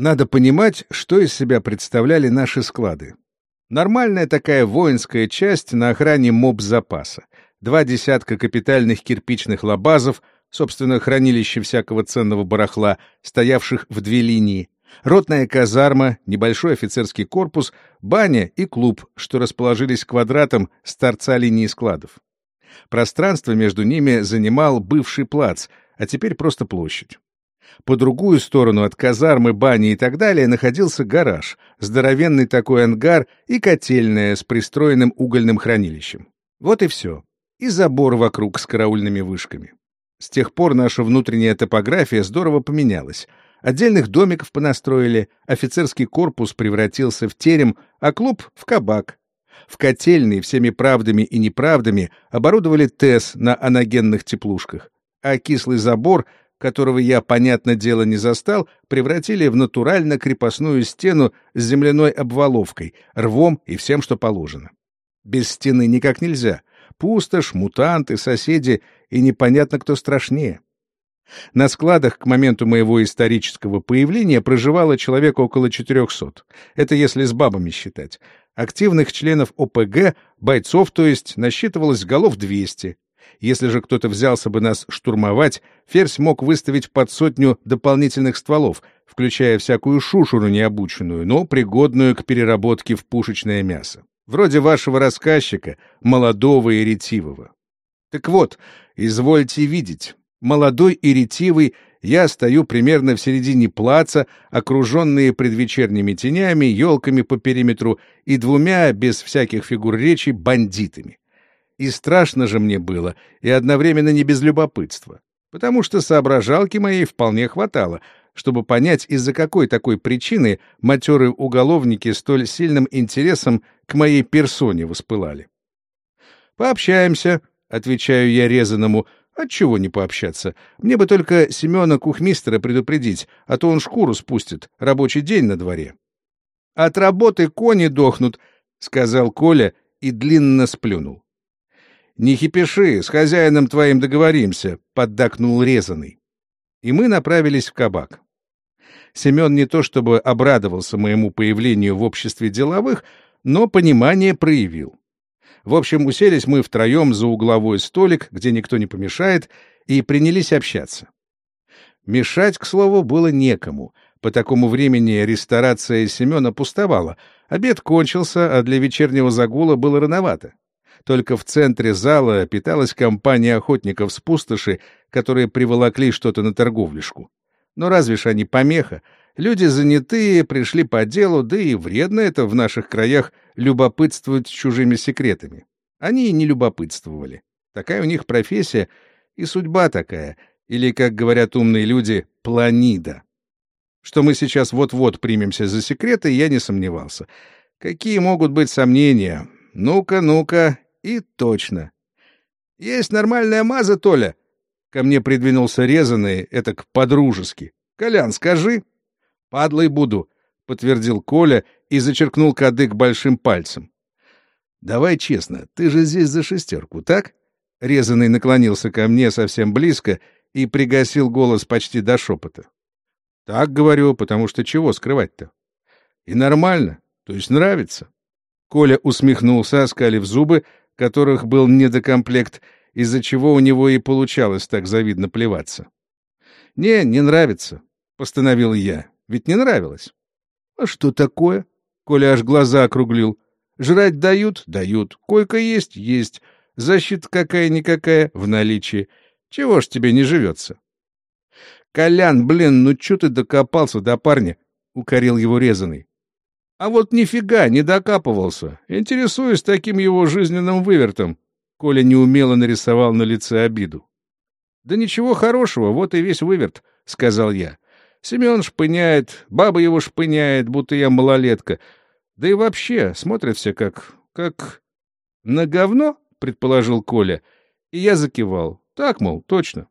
Надо понимать, что из себя представляли наши склады. Нормальная такая воинская часть на охране моб-запаса. Два десятка капитальных кирпичных лабазов, собственно, хранилище всякого ценного барахла, стоявших в две линии, ротная казарма, небольшой офицерский корпус, баня и клуб, что расположились квадратом с торца линии складов. Пространство между ними занимал бывший плац, а теперь просто площадь. По другую сторону от казармы, бани и так далее находился гараж, здоровенный такой ангар и котельная с пристроенным угольным хранилищем. Вот и все. И забор вокруг с караульными вышками. С тех пор наша внутренняя топография здорово поменялась. Отдельных домиков понастроили, офицерский корпус превратился в терем, а клуб — в кабак. В котельной всеми правдами и неправдами оборудовали ТЭС на аногенных теплушках, а кислый забор — которого я, понятное дело, не застал, превратили в натурально крепостную стену с земляной обваловкой, рвом и всем, что положено. Без стены никак нельзя. Пустошь, мутанты, соседи и непонятно, кто страшнее. На складах к моменту моего исторического появления проживало человек около 400. Это если с бабами считать. Активных членов ОПГ, бойцов, то есть, насчитывалось голов 200. Если же кто-то взялся бы нас штурмовать, Ферзь мог выставить под сотню дополнительных стволов, включая всякую шушуру необученную, но пригодную к переработке в пушечное мясо. Вроде вашего рассказчика, молодого и ретивого. Так вот, извольте видеть, молодой и ретивый я стою примерно в середине плаца, окруженные предвечерними тенями, елками по периметру и двумя, без всяких фигур речи, бандитами. И страшно же мне было, и одновременно не без любопытства, потому что соображалки моей вполне хватало, чтобы понять, из-за какой такой причины матерые уголовники столь сильным интересом к моей персоне воспылали. «Пообщаемся», — отвечаю я резаному, — Отчего не пообщаться? Мне бы только Семена Кухмистера предупредить, а то он шкуру спустит, рабочий день на дворе. — От работы кони дохнут, — сказал Коля и длинно сплюнул. «Не хипиши, с хозяином твоим договоримся», — поддакнул резаный. И мы направились в кабак. Семен не то чтобы обрадовался моему появлению в обществе деловых, но понимание проявил. В общем, уселись мы втроем за угловой столик, где никто не помешает, и принялись общаться. Мешать, к слову, было некому. По такому времени ресторация Семена пустовала. Обед кончился, а для вечернего загула было рановато. Только в центре зала питалась компания охотников с пустоши, которые приволокли что-то на торговлишку. Но разве ж они помеха? Люди занятые, пришли по делу, да и вредно это в наших краях любопытствовать чужими секретами. Они и не любопытствовали. Такая у них профессия и судьба такая, или, как говорят умные люди, планида. Что мы сейчас вот-вот примемся за секреты, я не сомневался. Какие могут быть сомнения? Ну-ка, ну-ка, и точно. «Есть нормальная маза, Толя!» Ко мне придвинулся резаный, это к подружески. «Колян, скажи!» «Падлой буду», — подтвердил Коля и зачеркнул кадык большим пальцем. «Давай честно, ты же здесь за шестерку, так?» Резанный наклонился ко мне совсем близко и пригасил голос почти до шепота. «Так говорю, потому что чего скрывать-то?» «И нормально, то есть нравится». Коля усмехнулся, оскалив зубы, которых был недокомплект, из-за чего у него и получалось так завидно плеваться. «Не, не нравится», — постановил я. «Ведь не нравилось». «А что такое?» — Коля аж глаза округлил. «Жрать дают? Дают. Койка есть? Есть. Защита какая-никакая в наличии. Чего ж тебе не живется?» «Колян, блин, ну чё ты докопался до парня?» — укорил его резаный. А вот нифига не докапывался. Интересуюсь таким его жизненным вывертом. Коля неумело нарисовал на лице обиду. «Да ничего хорошего, вот и весь выверт», — сказал я. Семен шпыняет, баба его шпыняет, будто я малолетка. Да и вообще, смотрят все как... как... «На говно?» — предположил Коля. И я закивал. «Так, мол, точно».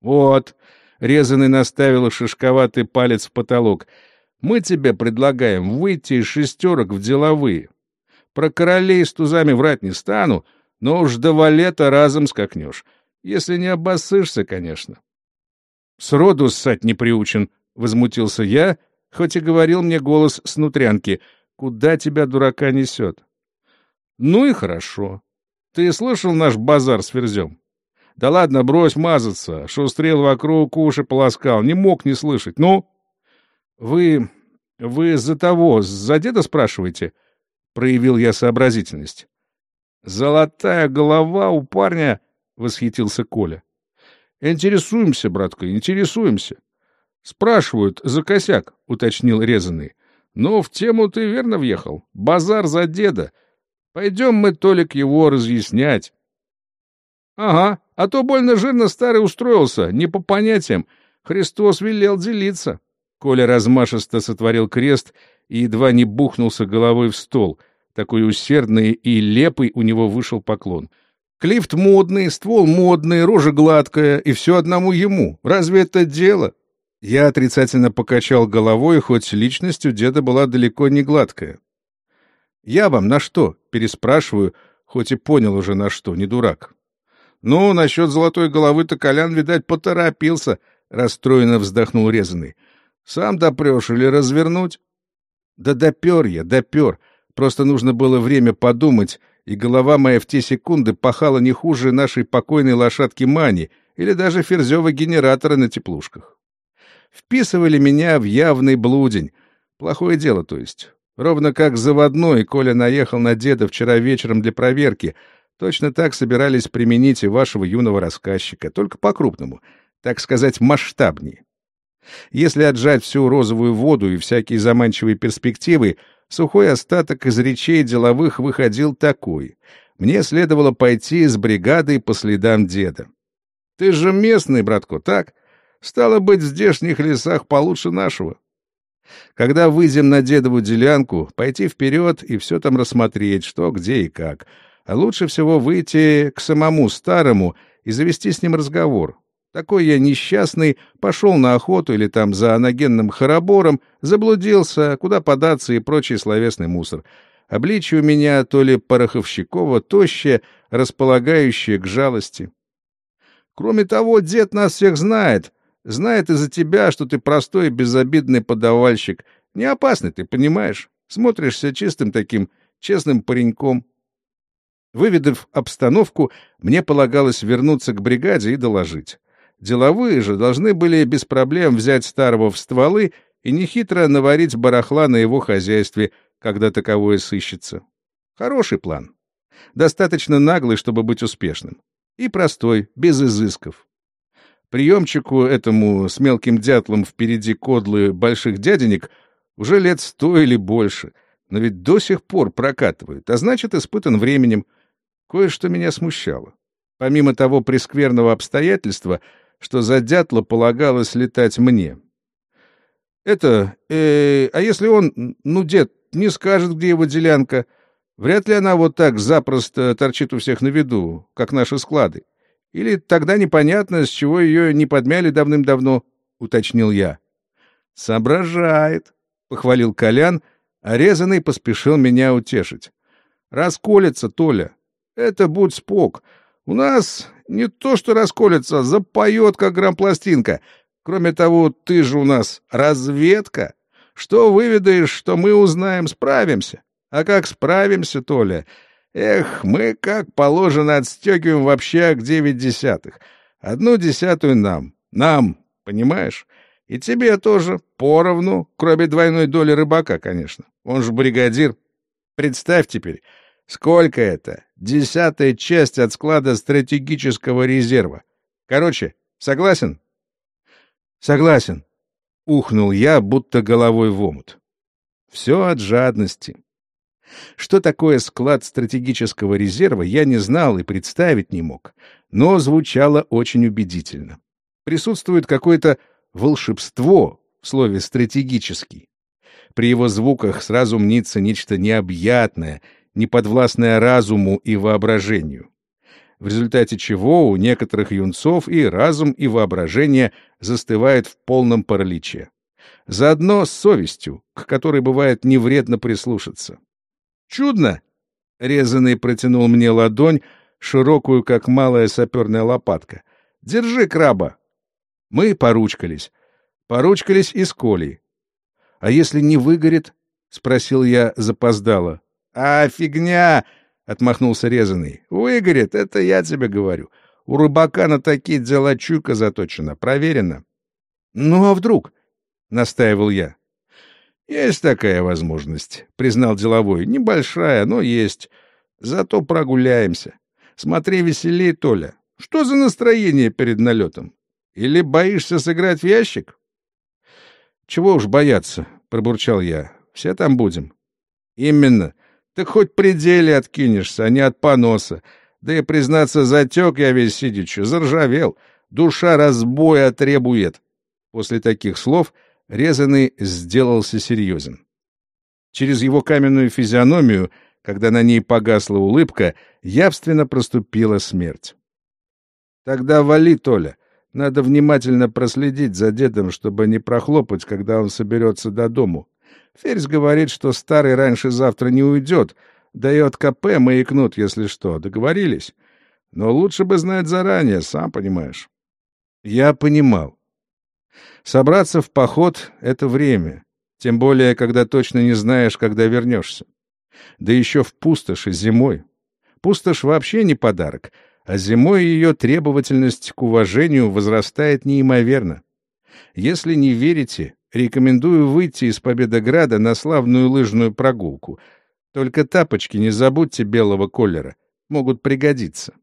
«Вот». Резанный наставил шишковатый палец в потолок — мы тебе предлагаем выйти из шестерок в деловые. Про королей с тузами врать не стану, но уж до валета разом скакнешь. Если не обоссышься, конечно. — Сроду ссать не приучен, — возмутился я, Хоть и говорил мне голос снутрянки, куда тебя, дурака, несет. Ну и хорошо. Ты слышал наш базар с Ферзем? Да ладно, брось мазаться. Шустрел вокруг, уши полоскал. Не мог не слышать. Ну? Вы... вы за того, за деда спрашиваете? Проявил я сообразительность. Золотая голова у парня, восхитился Коля. Интересуемся, братка, интересуемся. Спрашивают за косяк, уточнил резанный. Но в тему ты верно въехал. Базар за деда. Пойдем мы, Толик, его разъяснять. — Ага, а то больно жирно старый устроился, не по понятиям. Христос велел делиться. Коля размашисто сотворил крест и едва не бухнулся головой в стол. Такой усердный и лепый у него вышел поклон. Клифт модный, ствол модный, рожа гладкая, и все одному ему. Разве это дело? Я отрицательно покачал головой, хоть личность у деда была далеко не гладкая. «Я вам на что?» — переспрашиваю, хоть и понял уже на что, не дурак. «Ну, насчет золотой головы-то Колян, видать, поторопился», — расстроенно вздохнул резанный. «Сам допрешь или развернуть?» «Да допер я, допер. Просто нужно было время подумать, и голова моя в те секунды пахала не хуже нашей покойной лошадки Мани или даже ферзева генератора на теплушках. Вписывали меня в явный блудень. Плохое дело, то есть. Ровно как заводной, Коля наехал на деда вчера вечером для проверки. Точно так собирались применить и вашего юного рассказчика, только по-крупному, так сказать, масштабнее. Если отжать всю розовую воду и всякие заманчивые перспективы, сухой остаток из речей деловых выходил такой. Мне следовало пойти с бригадой по следам деда. Ты же местный, братко, так? Стало быть, в здешних лесах получше нашего. Когда выйдем на дедову делянку, пойти вперед и все там рассмотреть, что, где и как. А лучше всего выйти к самому старому и завести с ним разговор. Такой я несчастный, пошел на охоту или там за аногенным хоробором, заблудился, куда податься и прочий словесный мусор. Обличие у меня то ли пороховщикова, тощее, располагающее к жалости. Кроме того, дед нас всех знает, Знает из-за тебя, что ты простой и безобидный подавальщик. Не опасный, ты понимаешь? Смотришься чистым таким, честным пареньком. Выведав обстановку, мне полагалось вернуться к бригаде и доложить. Деловые же должны были без проблем взять старого в стволы и нехитро наварить барахла на его хозяйстве, когда таковое сыщется. Хороший план. Достаточно наглый, чтобы быть успешным. И простой, без изысков. Приемчику этому с мелким дятлом впереди кодлы больших дяденек уже лет сто или больше, но ведь до сих пор прокатывает, а значит, испытан временем. Кое-что меня смущало. Помимо того прескверного обстоятельства, что за дятла полагалось летать мне. Это... Э, а если он, ну, дед, не скажет, где его делянка? Вряд ли она вот так запросто торчит у всех на виду, как наши склады. Или тогда непонятно, с чего ее не подмяли давным-давно, — уточнил я. — Соображает, — похвалил Колян, а резанный поспешил меня утешить. — Расколется, Толя. Это будь спок. У нас не то что расколется, запоет, как грампластинка. Кроме того, ты же у нас разведка. Что выведаешь, что мы узнаем, справимся. А как справимся, Толя, Эх, мы, как положено, отстегиваем в общак девять десятых. Одну десятую нам. Нам, понимаешь? И тебе тоже поровну, кроме двойной доли рыбака, конечно. Он же бригадир. Представь теперь, сколько это? Десятая часть от склада стратегического резерва. Короче, согласен? Согласен. Ухнул я, будто головой в омут. Все от жадности. Что такое склад стратегического резерва, я не знал и представить не мог, но звучало очень убедительно. Присутствует какое-то волшебство в слове «стратегический». При его звуках сразу мнится нечто необъятное, неподвластное разуму и воображению. В результате чего у некоторых юнцов и разум, и воображение застывает в полном параличе. Заодно с совестью, к которой бывает невредно прислушаться. Чудно!» Резанный протянул мне ладонь, широкую, как малая саперная лопатка. «Держи краба!» Мы поручкались. Поручкались и с Колей. А если не выгорит? — спросил я запоздало. — А, фигня! — отмахнулся резаный. — Выгорит, это я тебе говорю. У рыбака на такие дела чуйка заточена, проверено. — Ну а вдруг? — настаивал я. — Есть такая возможность, — признал деловой. — Небольшая, но есть. Зато прогуляемся. Смотри веселей, Толя. Что за настроение перед налетом? Или боишься сыграть в ящик? — Чего уж бояться, — пробурчал я. — Все там будем. — Именно. Ты хоть пределе откинешься, а не от поноса. Да и, признаться, затек я весь сидячи, заржавел. Душа разбоя требует. После таких слов резанный сделался серьезен. Через его каменную физиономию, когда на ней погасла улыбка, явственно проступила смерть. — Тогда вали, Толя. Надо внимательно проследить за дедом, чтобы не прохлопать, когда он соберется до дому. Ферзь говорит, что старый раньше завтра не уйдет, да и от КП маякнут, если что. Договорились? Но лучше бы знать заранее, сам понимаешь. Я понимал. Собраться в поход — это время, тем более, когда точно не знаешь, когда вернешься. Да еще в пустоши зимой. Пустошь вообще не подарок, а зимой ее требовательность к уважению возрастает неимоверно. Если не верите, рекомендую выйти из Победограда на славную лыжную прогулку. Только тапочки не забудьте белого колера, могут пригодиться.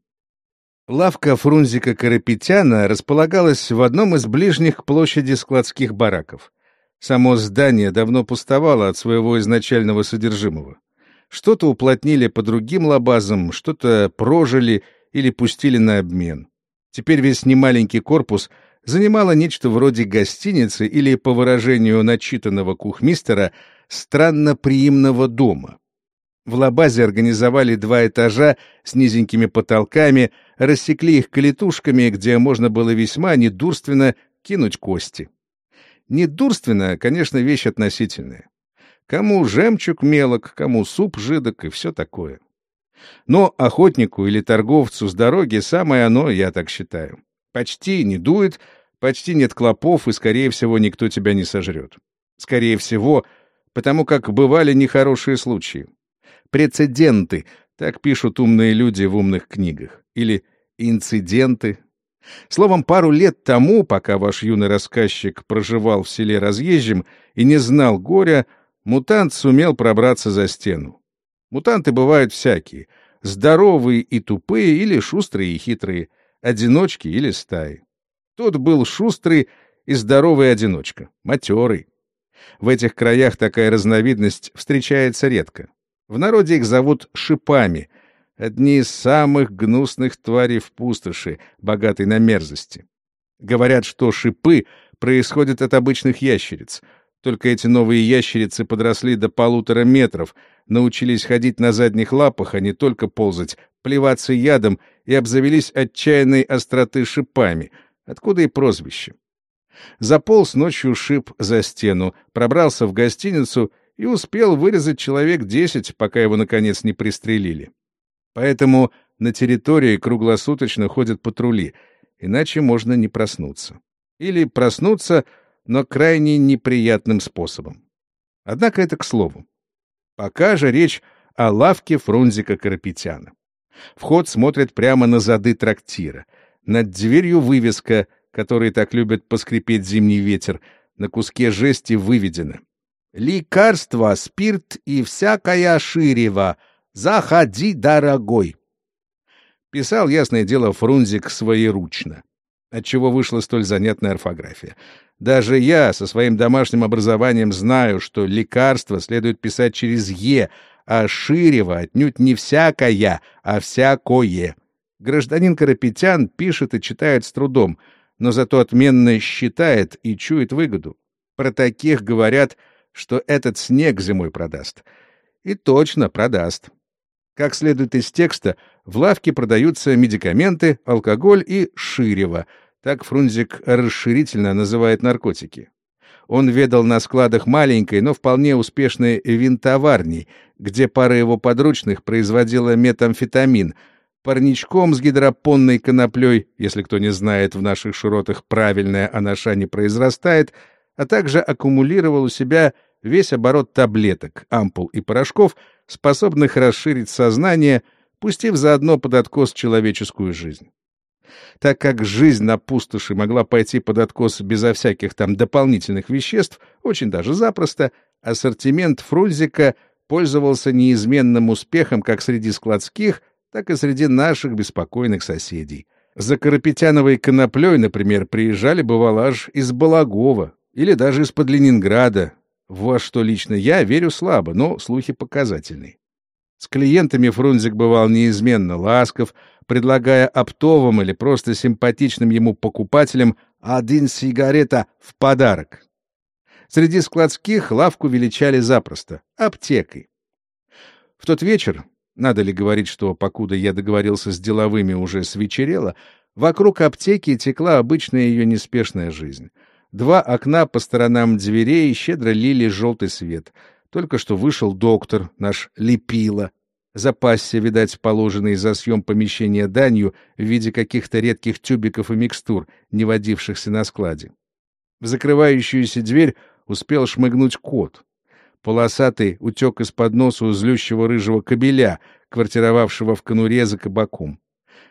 Лавка Фрунзика Карапетяна располагалась в одном из ближних к площади складских бараков. Само здание давно пустовало от своего изначального содержимого. Что-то уплотнили по другим лабазам, что-то прожили или пустили на обмен. Теперь весь немаленький корпус занимало нечто вроде гостиницы или, по выражению начитанного кухмистера, странно-приимного дома. В лабазе организовали два этажа с низенькими потолками, рассекли их калитушками, где можно было весьма недурственно кинуть кости. Недурственно, конечно, вещь относительная. Кому жемчуг мелок, кому суп жидок и все такое. Но охотнику или торговцу с дороги самое оно, я так считаю. Почти не дует, почти нет клопов, и, скорее всего, никто тебя не сожрет. Скорее всего, потому как бывали нехорошие случаи. Прецеденты, так пишут умные люди в умных книгах. Или инциденты. Словом, пару лет тому, пока ваш юный рассказчик проживал в селе разъезжим и не знал горя, мутант сумел пробраться за стену. Мутанты бывают всякие. Здоровые и тупые или шустрые и хитрые — одиночки или стаи. Тот был шустрый и здоровый одиночка, матерый. В этих краях такая разновидность встречается редко. В народе их зовут шипами, одни из самых гнусных тварей в пустоши, богатой на мерзости. Говорят, что шипы происходят от обычных ящериц, только эти новые ящерицы подросли до полутора метров, научились ходить на задних лапах, а не только ползать, плеваться ядом и обзавелись отчаянной остроты шипами, откуда и прозвище. Заполз ночью шип за стену, пробрался в гостиницу и успел вырезать человек десять, пока его, наконец, не пристрелили. Поэтому на территории круглосуточно ходят патрули, иначе можно не проснуться. Или проснуться — но крайне неприятным способом. Однако это к слову. Пока же речь о лавке Фрунзика Карапетяна. Вход смотрит прямо на зады трактира. Над дверью вывеска, которой так любят поскрипеть зимний ветер, на куске жести выведено. «Лекарство, спирт и всякая ширева. Заходи, дорогой!» Писал, ясное дело, Фрунзик своеручно отчего вышла столь занятная орфография. Даже я со своим домашним образованием знаю, что лекарство следует писать через «е», а Ширева отнюдь не всякая, а всякое. Гражданин Карапетян пишет и читает с трудом, но зато отменно считает и чует выгоду. Про таких говорят, что этот снег зимой продаст. И точно продаст. Как следует из текста, в лавке продаются медикаменты, алкоголь и ширево — так Фрунзик расширительно называет наркотики. Он ведал на складах маленькой, но вполне успешной винтоварни, где пара его подручных производила метамфетамин, парничком с гидропонной коноплей, если кто не знает, в наших широтах правильная анаша не произрастает, а также аккумулировал у себя весь оборот таблеток, ампул и порошков, способных расширить сознание, пустив заодно под откос человеческую жизнь. Так как жизнь на пустоши могла пойти под откос безо всяких там дополнительных веществ, очень даже запросто, ассортимент Фрунзика пользовался неизменным успехом как среди складских, так и среди наших беспокойных соседей. За Карапетяновой коноплей, например, приезжали, бывало, аж из Балагова или даже из-под Ленинграда. Во что лично я верю слабо, но слухи показательные. С клиентами Фрунзик бывал неизменно ласков, предлагая оптовым или просто симпатичным ему покупателям один сигарета в подарок. Среди складских лавку величали запросто — аптекой. В тот вечер, надо ли говорить, что, покуда я договорился с деловыми, уже свечерело, вокруг аптеки текла обычная ее неспешная жизнь. Два окна по сторонам дверей щедро лили желтый свет — только что вышел доктор, наш Лепила. Запасся, видать, положенный за съем помещения данью в виде каких-то редких тюбиков и микстур, не водившихся на складе. В закрывающуюся дверь успел шмыгнуть кот. Полосатый утек из-под носа у злющего рыжего кобеля, квартировавшего в конуре за кабаком.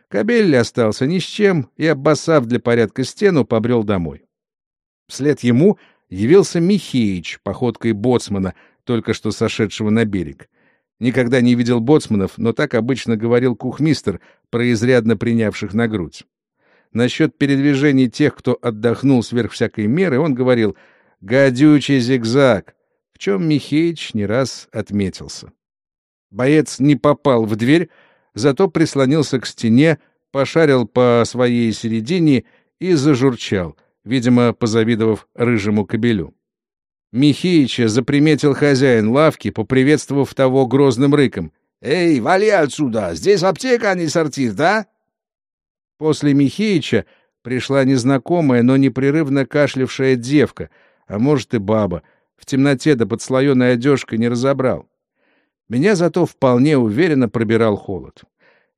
Кобель остался ни с чем и, обоссав для порядка стену, побрел домой. Вслед ему явился Михеич походкой боцмана, только что сошедшего на берег. Никогда не видел боцманов, но так обычно говорил кухмистер, про изрядно принявших на грудь. Насчет передвижений тех, кто отдохнул сверх всякой меры, он говорил «гадючий зигзаг», в чем Михеич не раз отметился. Боец не попал в дверь, зато прислонился к стене, пошарил по своей середине и зажурчал, видимо, позавидовав рыжему кобелю. Михеича заприметил хозяин лавки, поприветствовав того грозным рыком. «Эй, вали отсюда! Здесь аптека, а не сортир, да?» После Михеича пришла незнакомая, но непрерывно кашлявшая девка, а может и баба. В темноте да под слоеной одежкой не разобрал. Меня зато вполне уверенно пробирал холод.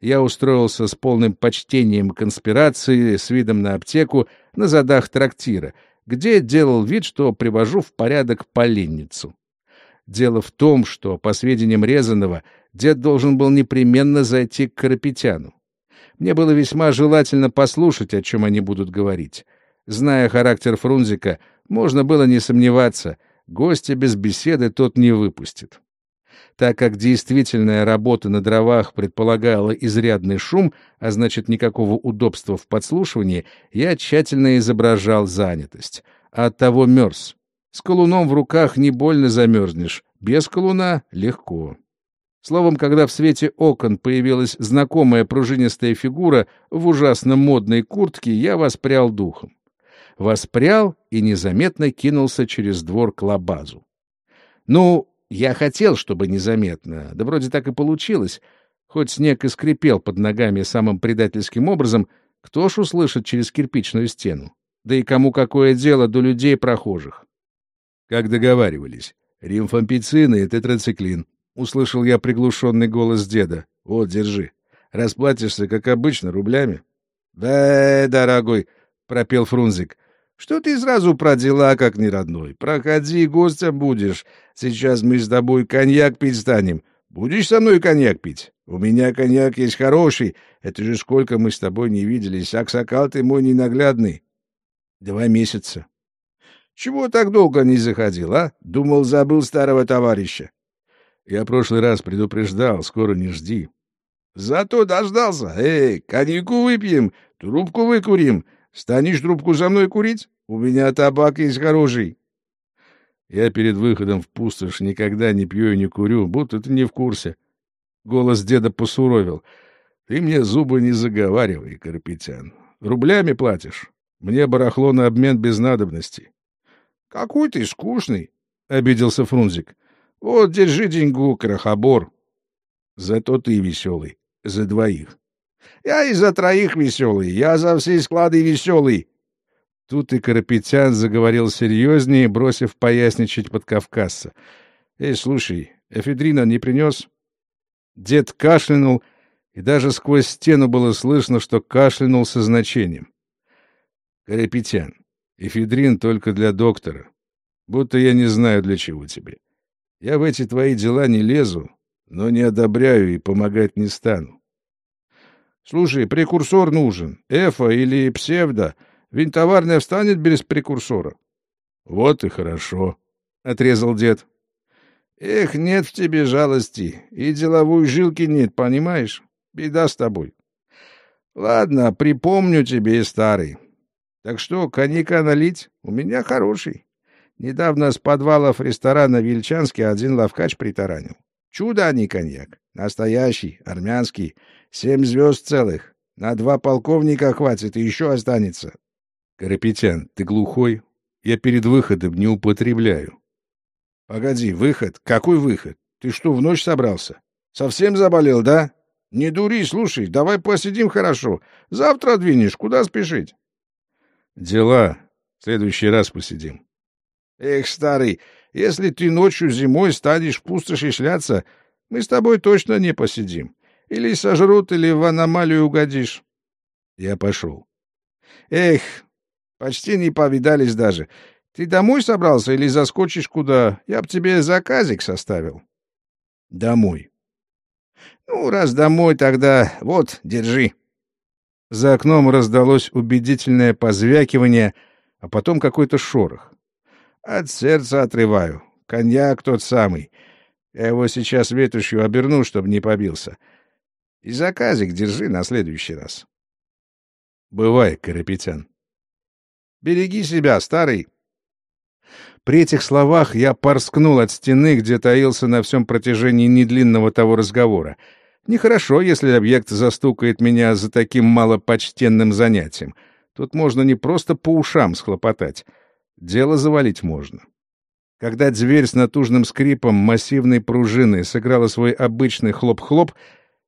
Я устроился с полным почтением конспирации, с видом на аптеку, на задах трактира — где делал вид, что привожу в порядок поленницу. Дело в том, что, по сведениям Резанова, дед должен был непременно зайти к Карапетяну. Мне было весьма желательно послушать, о чем они будут говорить. Зная характер Фрунзика, можно было не сомневаться, гостя без беседы тот не выпустит. Так как действительная работа на дровах предполагала изрядный шум, а значит никакого удобства в подслушивании, я тщательно изображал занятость. А оттого мерз. С колуном в руках не больно замерзнешь, без колуна — легко. Словом, когда в свете окон появилась знакомая пружинистая фигура в ужасно модной куртке, я воспрял духом. Воспрял и незаметно кинулся через двор к лабазу. Ну, я хотел, чтобы незаметно, да вроде так и получилось. Хоть снег и скрипел под ногами самым предательским образом, кто ж услышит через кирпичную стену? Да и кому какое дело до людей прохожих? Как договаривались, римфампицин и тетрациклин. Услышал я приглушенный голос деда. Вот, держи. Расплатишься, как обычно, рублями? — Да, дорогой, — пропел Фрунзик. Что ты сразу про дела, как не родной? Проходи, гостем будешь. Сейчас мы с тобой коньяк пить станем. Будешь со мной коньяк пить? У меня коньяк есть хороший. Это же сколько мы с тобой не виделись. Аксакал ты мой ненаглядный. Два месяца. Чего так долго не заходил, а? Думал, забыл старого товарища. Я прошлый раз предупреждал, скоро не жди. Зато дождался. Эй, коньяку выпьем, трубку выкурим. Станешь трубку за мной курить? У меня табак есть хороший. Я перед выходом в пустошь никогда не пью и не курю, будто ты не в курсе. Голос деда посуровил. Ты мне зубы не заговаривай, Карапетян. Рублями платишь. Мне барахло на обмен без надобности. — Какой ты скучный, — обиделся Фрунзик. — Вот, держи деньгу, крохобор. — Зато ты веселый. За двоих. Я и за троих веселый, я за все склады веселый. Тут и Карапетян заговорил серьезнее, бросив поясничать под Кавказца. — Эй, слушай, эфедрина не принес? Дед кашлянул, и даже сквозь стену было слышно, что кашлянул со значением. — Карапетян, эфедрин только для доктора. Будто я не знаю, для чего тебе. Я в эти твои дела не лезу, но не одобряю и помогать не стану. Слушай, прекурсор нужен. Эфа или псевдо. Винтоварная встанет без прекурсора. Вот и хорошо, — отрезал дед. Эх, нет в тебе жалости, и деловой жилки нет, понимаешь? Беда с тобой. Ладно, припомню тебе, старый. Так что, коньяка налить? У меня хороший. Недавно с подвалов ресторана Вильчанский один лавкач притаранил. Чудо, а не коньяк. Настоящий, армянский. Семь звезд целых. На два полковника хватит и еще останется. Карапетян, ты глухой? Я перед выходом не употребляю. Погоди, выход? Какой выход? Ты что, в ночь собрался? Совсем заболел, да? Не дури, слушай, давай посидим хорошо. Завтра двинешь, куда спешить? Дела. В следующий раз посидим. Эх, старый, если ты ночью зимой станешь в пустоши шляться, мы с тобой точно не посидим. Или сожрут, или в аномалию угодишь. Я пошел. Эх, почти не повидались даже. Ты домой собрался или заскочишь куда? Я б тебе заказик составил. Домой. Ну, раз домой, тогда вот, держи. За окном раздалось убедительное позвякивание, а потом какой-то шорох. От сердца отрываю. Коньяк тот самый. Я его сейчас ветошью оберну, чтобы не побился. И заказик держи на следующий раз. Бывай, Карапетян. Береги себя, старый. При этих словах я порскнул от стены, где таился на всем протяжении недлинного того разговора. Нехорошо, если объект застукает меня за таким малопочтенным занятием. Тут можно не просто по ушам схлопотать. Дело завалить можно. Когда дверь с натужным скрипом массивной пружины сыграла свой обычный хлоп-хлоп,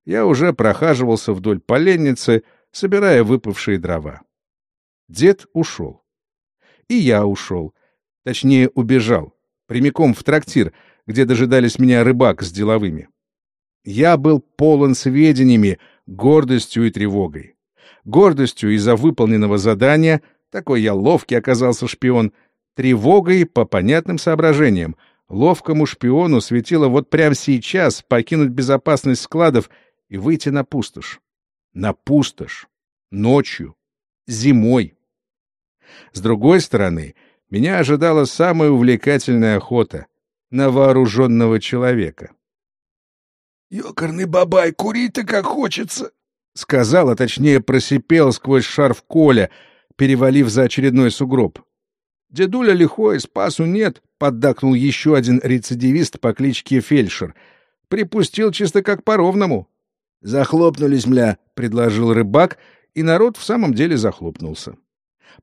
я уже прохаживался вдоль поленницы, собирая выпавшие дрова. Дед ушел. И я ушел. Точнее, убежал. Прямиком в трактир, где дожидались меня рыбак с деловыми. Я был полон сведениями, гордостью и тревогой. Гордостью из-за выполненного задания, такой я ловкий оказался шпион, тревогой по понятным соображениям. Ловкому шпиону светило вот прямо сейчас покинуть безопасность складов и выйти на пустошь. На пустошь. Ночью. Зимой. С другой стороны, меня ожидала самая увлекательная охота на вооруженного человека. «Ёкарный бабай, курить-то как хочется!» — сказал, а точнее просипел сквозь шарф Коля, перевалив за очередной сугроб. «Дедуля лихой, спасу нет», — поддакнул еще один рецидивист по кличке Фельдшер. «Припустил чисто как по-ровному». «Захлопнулись, мля», — предложил рыбак, и народ в самом деле захлопнулся.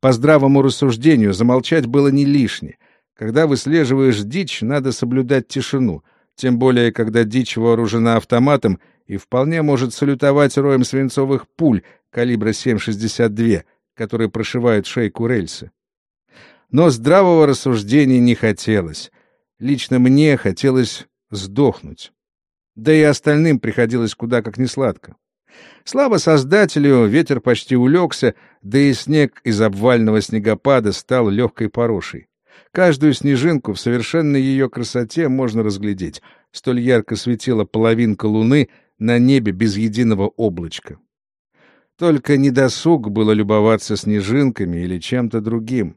По здравому рассуждению, замолчать было не лишне. Когда выслеживаешь дичь, надо соблюдать тишину, тем более, когда дичь вооружена автоматом и вполне может салютовать роем свинцовых пуль калибра 7,62, которые прошивают шейку рельсы. Но здравого рассуждения не хотелось. Лично мне хотелось сдохнуть. Да и остальным приходилось куда как несладко. Слава создателю, ветер почти улегся, да и снег из обвального снегопада стал легкой порошей. Каждую снежинку в совершенной ее красоте можно разглядеть. Столь ярко светила половинка луны на небе без единого облачка. Только недосуг было любоваться снежинками или чем-то другим.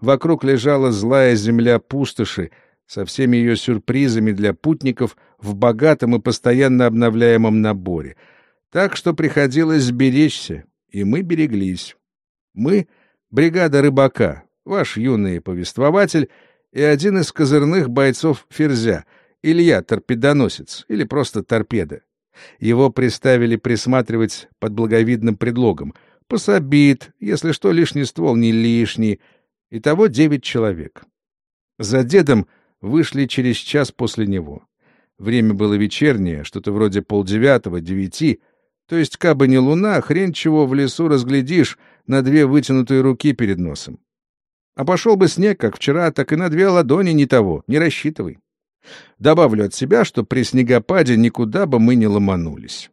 Вокруг лежала злая земля пустоши, со всеми ее сюрпризами для путников в богатом и постоянно обновляемом наборе — так что приходилось беречься, и мы береглись. Мы — бригада рыбака, ваш юный повествователь и один из козырных бойцов Ферзя, Илья Торпедоносец, или просто Торпеда. Его приставили присматривать под благовидным предлогом. Пособит, если что, лишний ствол не лишний. Итого девять человек. За дедом вышли через час после него. Время было вечернее, что-то вроде полдевятого, девяти — то есть, кабы не луна, хрен чего в лесу разглядишь на две вытянутые руки перед носом. А пошел бы снег, как вчера, так и на две ладони не того, не рассчитывай. Добавлю от себя, что при снегопаде никуда бы мы не ломанулись.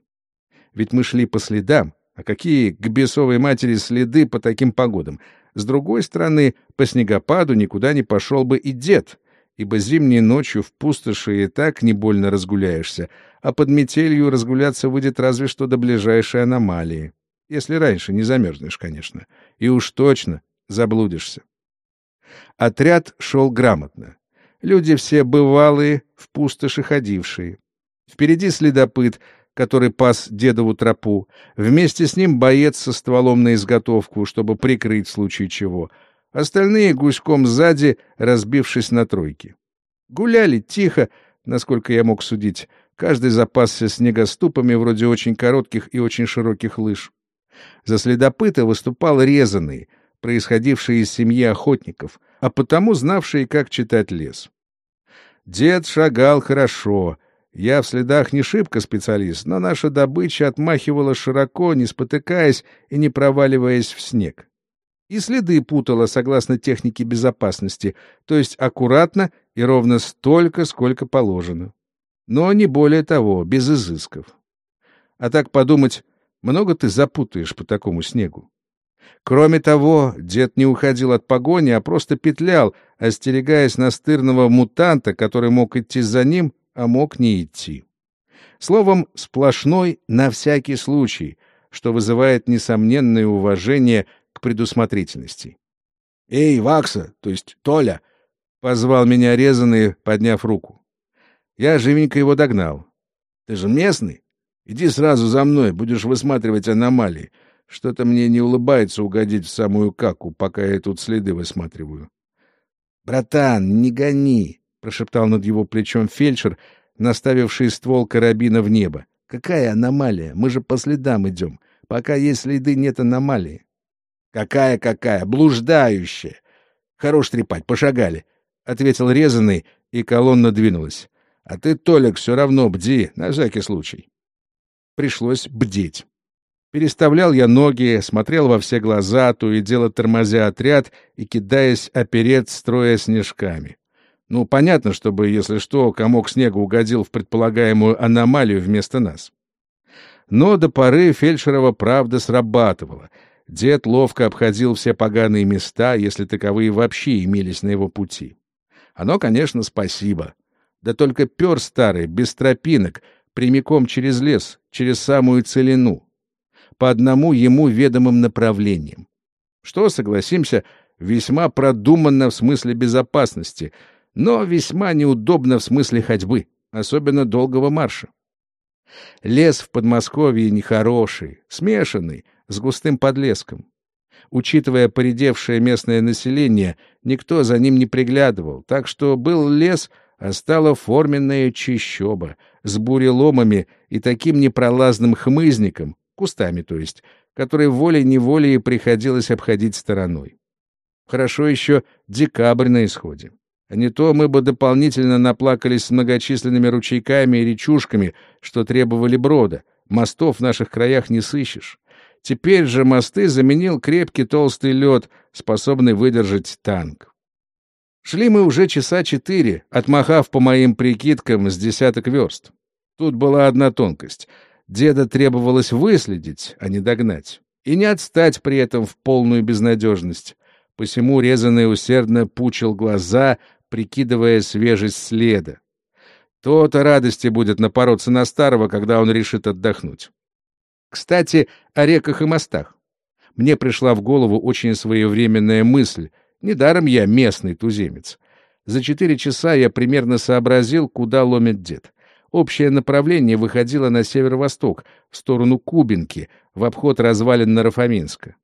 Ведь мы шли по следам, а какие к бесовой матери следы по таким погодам? С другой стороны, по снегопаду никуда не пошел бы и дед, ибо зимней ночью в пустоши и так не больно разгуляешься, а под метелью разгуляться выйдет разве что до ближайшей аномалии. Если раньше не замерзнешь, конечно. И уж точно заблудишься. Отряд шел грамотно. Люди все бывалые, в пустоши ходившие. Впереди следопыт, который пас дедову тропу. Вместе с ним боец со стволом на изготовку, чтобы прикрыть в случае чего. Остальные гуськом сзади, разбившись на тройки. Гуляли тихо, насколько я мог судить. Каждый запасся снегоступами вроде очень коротких и очень широких лыж. За следопыта выступал резанный, происходивший из семьи охотников, а потому знавший, как читать лес. Дед шагал хорошо — я в следах не шибко специалист, но наша добыча отмахивала широко, не спотыкаясь и не проваливаясь в снег. И следы путала согласно технике безопасности, то есть аккуратно и ровно столько, сколько положено. Но не более того, без изысков. А так подумать, много ты запутаешь по такому снегу. Кроме того, дед не уходил от погони, а просто петлял, остерегаясь настырного мутанта, который мог идти за ним а мог не идти. Словом, сплошной на всякий случай, что вызывает несомненное уважение предусмотрительности. «Эй, Вакса, то есть Толя!» — позвал меня резанный, подняв руку. Я живенько его догнал. «Ты же местный? Иди сразу за мной, будешь высматривать аномалии. Что-то мне не улыбается угодить в самую каку, пока я тут следы высматриваю». «Братан, не гони!» — прошептал над его плечом фельдшер, наставивший ствол карабина в небо. «Какая аномалия? Мы же по следам идем. Пока есть следы, нет аномалии». «Какая-какая? Блуждающая!» «Хорош трепать, пошагали», — ответил резанный, и колонна двинулась. «А ты, Толик, все равно бди, на всякий случай». Пришлось бдеть. Переставлял я ноги, смотрел во все глаза, то и дело тормозя отряд и кидаясь оперед, строя снежками. Ну, понятно, чтобы, если что, комок снега угодил в предполагаемую аномалию вместо нас. Но до поры фельдшерова правда срабатывала. Дед ловко обходил все поганые места, если таковые вообще имелись на его пути. Оно, конечно, спасибо. Да только пер старый, без тропинок, прямиком через лес, через самую целину, по одному ему ведомым направлениям. Что, согласимся, весьма продуманно в смысле безопасности — но весьма неудобно в смысле ходьбы, особенно долгого марша. Лес в Подмосковье нехороший, смешанный, с густым подлеском. Учитывая поредевшее местное население, никто за ним не приглядывал, так что был лес, а стала форменная чищоба с буреломами и таким непролазным хмызником, кустами то есть, который волей-неволей приходилось обходить стороной. Хорошо еще декабрь на исходе. А не то мы бы дополнительно наплакались с многочисленными ручейками и речушками, что требовали брода. Мостов в наших краях не сыщешь. Теперь же мосты заменил крепкий толстый лед, способный выдержать танк. Шли мы уже часа четыре, отмахав по моим прикидкам с десяток верст. Тут была одна тонкость. Деда требовалось выследить, а не догнать. И не отстать при этом в полную безнадежность. Посему резанный усердно пучил глаза, прикидывая свежесть следа. То-то радости будет напороться на старого, когда он решит отдохнуть. Кстати, о реках и мостах. Мне пришла в голову очень своевременная мысль. Недаром я местный туземец. За четыре часа я примерно сообразил, куда ломит дед. Общее направление выходило на северо-восток, в сторону Кубинки, в обход развалин Нарафаминска.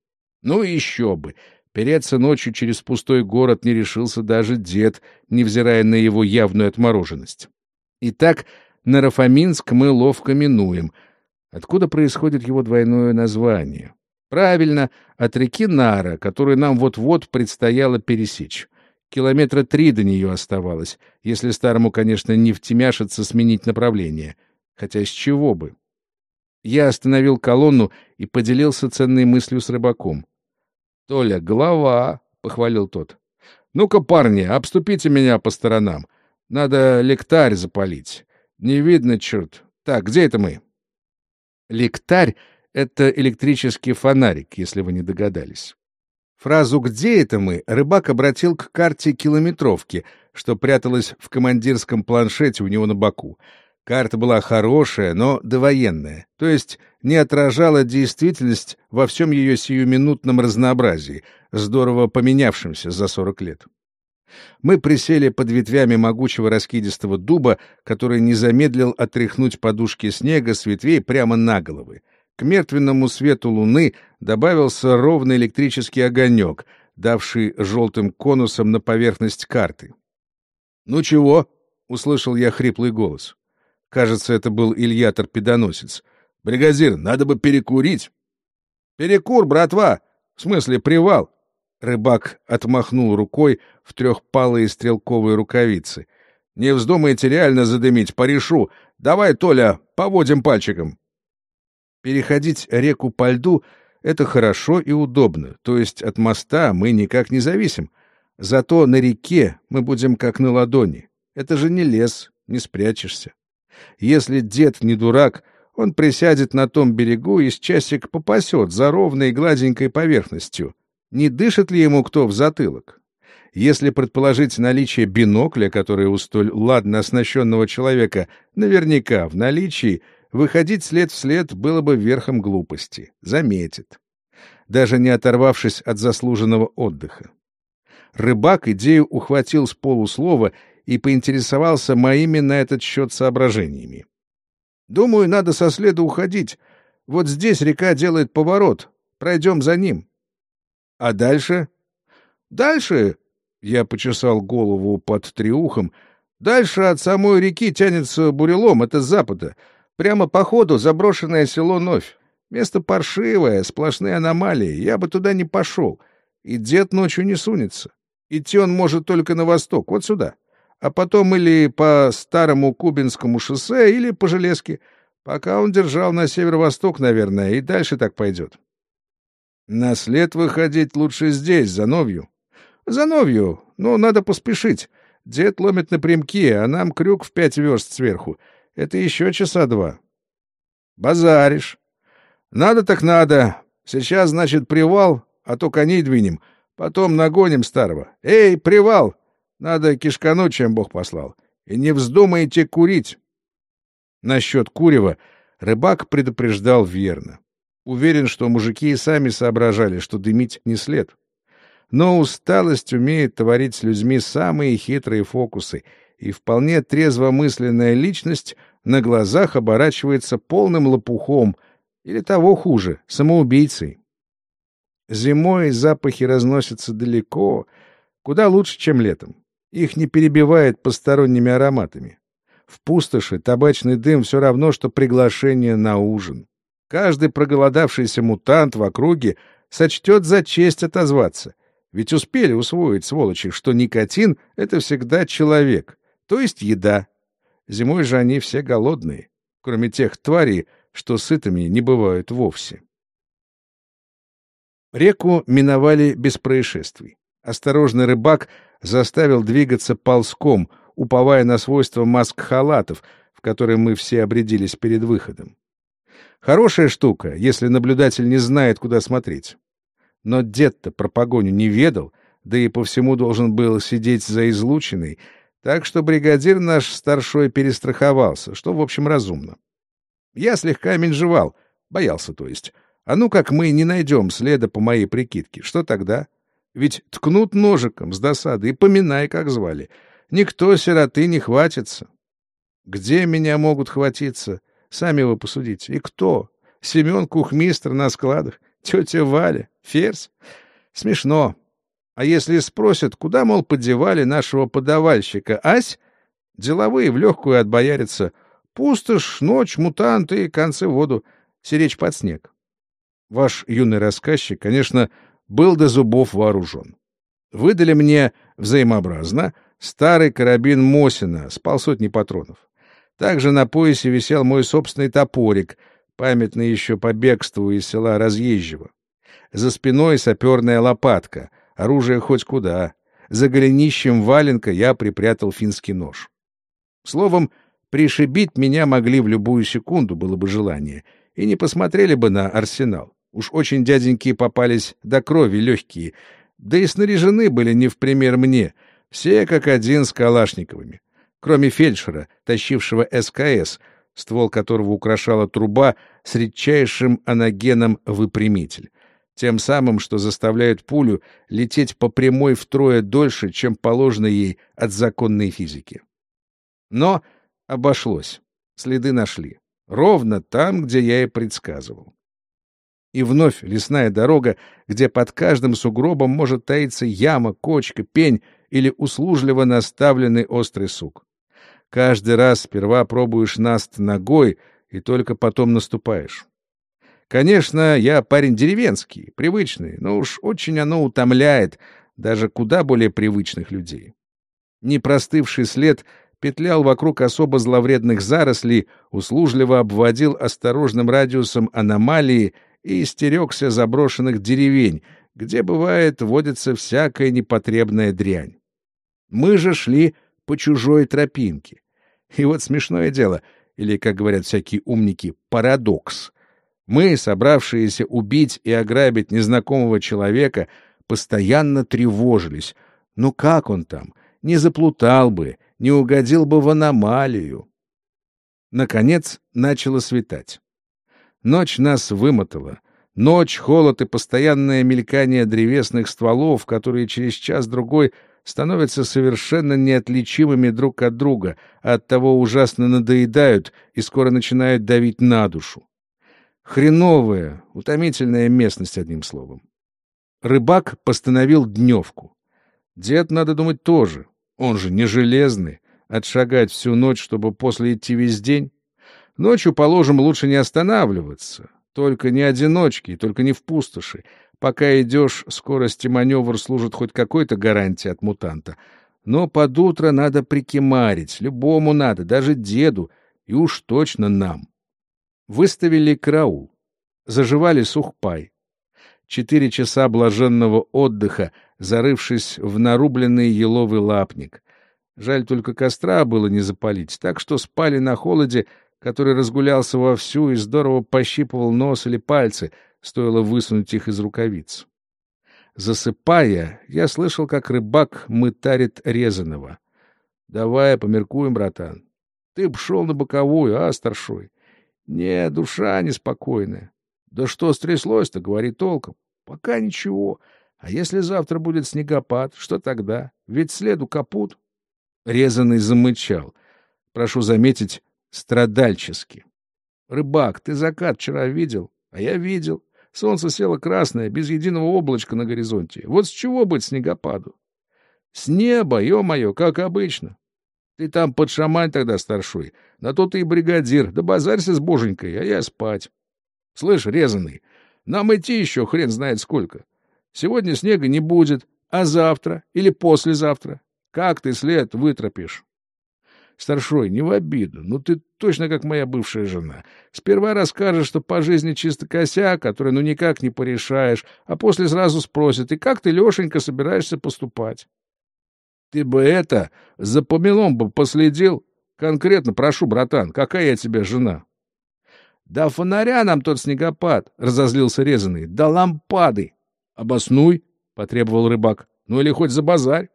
Ну и еще бы! Переться ночью через пустой город не решился даже дед, невзирая на его явную отмороженность. Итак, Нарафаминск мы ловко минуем. Откуда происходит его двойное название? Правильно, от реки Нара, которую нам вот-вот предстояло пересечь. Километра три до нее оставалось, если старому, конечно, не втемяшиться сменить направление. Хотя с чего бы? Я остановил колонну и поделился ценной мыслью с рыбаком. — Толя, голова, — похвалил тот. — Ну-ка, парни, обступите меня по сторонам. Надо лектарь запалить. Не видно, черт. Так, где это мы? Лектарь — это электрический фонарик, если вы не догадались. Фразу «Где это мы?» рыбак обратил к карте километровки, что пряталась в командирском планшете у него на боку. Карта была хорошая, но довоенная, то есть не отражала действительность во всем ее сиюминутном разнообразии, здорово поменявшемся за сорок лет. Мы присели под ветвями могучего раскидистого дуба, который не замедлил отряхнуть подушки снега с ветвей прямо на головы. К мертвенному свету луны добавился ровный электрический огонек, давший желтым конусом на поверхность карты. «Ну чего?» — услышал я хриплый голос. Кажется, это был Илья-торпедоносец. «Бригадир, надо бы перекурить!» «Перекур, братва! В смысле, привал!» Рыбак отмахнул рукой в трехпалые стрелковые рукавицы. «Не вздумайте реально задымить, порешу! Давай, Толя, поводим пальчиком!» Переходить реку по льду — это хорошо и удобно, то есть от моста мы никак не зависим. Зато на реке мы будем как на ладони. Это же не лес, не спрячешься. Если дед не дурак, он присядет на том берегу и с часик попасет за ровной гладенькой поверхностью. Не дышит ли ему кто в затылок? Если предположить наличие бинокля, который у столь ладно оснащенного человека наверняка в наличии, выходить след в след было бы верхом глупости. Заметит. Даже не оторвавшись от заслуженного отдыха. Рыбак идею ухватил с полуслова и поинтересовался моими на этот счет соображениями. «Думаю, надо со следа уходить. Вот здесь река делает поворот. Пройдем за ним». «А дальше?» «Дальше...» — я почесал голову под триухом. «Дальше от самой реки тянется бурелом, это с запада. Прямо по ходу заброшенное село Новь. Место паршивое, сплошные аномалии. Я бы туда не пошел. И дед ночью не сунется. Идти он может только на восток, вот сюда а потом или по старому Кубинскому шоссе, или по железке, пока он держал на северо-восток, наверное, и дальше так пойдет. На след выходить лучше здесь, за Новью. За Новью, но надо поспешить. Дед ломит напрямки, а нам крюк в пять верст сверху. Это еще часа два. Базаришь. Надо так надо. Сейчас, значит, привал, а то коней двинем. Потом нагоним старого. Эй, привал! Надо кишкануть, чем Бог послал. И не вздумайте курить. Насчет курева рыбак предупреждал верно. Уверен, что мужики и сами соображали, что дымить не след. Но усталость умеет творить с людьми самые хитрые фокусы, и вполне трезвомысленная личность на глазах оборачивается полным лопухом, или того хуже, самоубийцей. Зимой запахи разносятся далеко, куда лучше, чем летом. Их не перебивает посторонними ароматами. В пустоши табачный дым все равно, что приглашение на ужин. Каждый проголодавшийся мутант в округе сочтет за честь отозваться. Ведь успели усвоить, сволочи, что никотин — это всегда человек, то есть еда. Зимой же они все голодные, кроме тех тварей, что сытыми не бывают вовсе. Реку миновали без происшествий. Осторожный рыбак заставил двигаться ползком, уповая на свойства маск-халатов, в которые мы все обрядились перед выходом. Хорошая штука, если наблюдатель не знает, куда смотреть. Но дед-то про погоню не ведал, да и по всему должен был сидеть за излученной, так что бригадир наш старшой перестраховался, что, в общем, разумно. Я слегка менжевал, боялся, то есть. А ну как мы не найдем следа по моей прикидке, что тогда? Ведь ткнут ножиком с досады и поминай, как звали. Никто сироты не хватится. Где меня могут хватиться? Сами вы посудите. И кто? Семен Кухмистр на складах? Тетя Валя? Ферзь? Смешно. А если спросят, куда, мол, подевали нашего подавальщика, ась? Деловые в легкую отбоярятся. Пустошь, ночь, мутанты, концы в воду. Сиречь под снег. Ваш юный рассказчик, конечно, был до зубов вооружен. Выдали мне взаимообразно старый карабин Мосина с полсотни патронов. Также на поясе висел мой собственный топорик, памятный еще по бегству из села Разъезжево. За спиной саперная лопатка, оружие хоть куда. За голенищем валенка я припрятал финский нож. Словом, пришибить меня могли в любую секунду, было бы желание, и не посмотрели бы на арсенал. Уж очень дяденьки попались до крови легкие, да и снаряжены были не в пример мне, все как один с Калашниковыми, кроме фельдшера, тащившего СКС, ствол которого украшала труба с редчайшим анагеном выпрямитель тем самым, что заставляют пулю лететь по прямой втрое дольше, чем положено ей от законной физики. Но обошлось. Следы нашли. Ровно там, где я и предсказывал. И вновь лесная дорога, где под каждым сугробом может таиться яма, кочка, пень или услужливо наставленный острый сук. Каждый раз сперва пробуешь наст ногой и только потом наступаешь. Конечно, я парень деревенский, привычный, но уж очень оно утомляет даже куда более привычных людей. Непростывший след петлял вокруг особо зловредных зарослей, услужливо обводил осторожным радиусом аномалии и истерегся заброшенных деревень, где, бывает, водится всякая непотребная дрянь. Мы же шли по чужой тропинке. И вот смешное дело, или, как говорят всякие умники, парадокс. Мы, собравшиеся убить и ограбить незнакомого человека, постоянно тревожились. Ну как он там? Не заплутал бы, не угодил бы в аномалию. Наконец начало светать. Ночь нас вымотала. Ночь, холод и постоянное мелькание древесных стволов, которые через час-другой становятся совершенно неотличимыми друг от друга, а оттого ужасно надоедают и скоро начинают давить на душу. Хреновая, утомительная местность, одним словом. Рыбак постановил дневку. Дед, надо думать, тоже. Он же не железный. Отшагать всю ночь, чтобы после идти весь день. Ночью, положим, лучше не останавливаться. Только не одиночки, только не в пустоши. Пока идешь, скорости маневр служит хоть какой-то гарантией от мутанта. Но под утро надо прикимарить. Любому надо, даже деду. И уж точно нам. Выставили караул. Заживали сухпай. Четыре часа блаженного отдыха, зарывшись в нарубленный еловый лапник. Жаль, только костра было не запалить, так что спали на холоде, который разгулялся вовсю и здорово пощипывал нос или пальцы, стоило высунуть их из рукавиц. Засыпая, я слышал, как рыбак мытарит резаного. — Давай, померкуем, братан. Ты б шел на боковую, а, старшой? Не, душа неспокойная. Да что стряслось-то, говори толком. Пока ничего. А если завтра будет снегопад, что тогда? Ведь следу капут. Резанный замычал. Прошу заметить, страдальчески. Рыбак, ты закат вчера видел? А я видел. Солнце село красное, без единого облачка на горизонте. Вот с чего быть снегопаду? С неба, ё-моё, как обычно. Ты там под шамань тогда, старшой. На то ты и бригадир. Да базарься с боженькой, а я спать. Слышь, резаный, нам идти еще хрен знает сколько. Сегодня снега не будет, а завтра или послезавтра? Как ты след вытропишь? Старшой, не в обиду, но ты точно как моя бывшая жена. Сперва расскажешь, что по жизни чисто косяк, который ну никак не порешаешь, а после сразу спросят, и как ты, Лешенька, собираешься поступать? Ты бы это, за помелом бы последил. Конкретно прошу, братан, какая я тебе жена? — Да фонаря нам тот снегопад, — разозлился резанный. — Да лампады. — Обоснуй, — потребовал рыбак. — Ну или хоть за базарь. —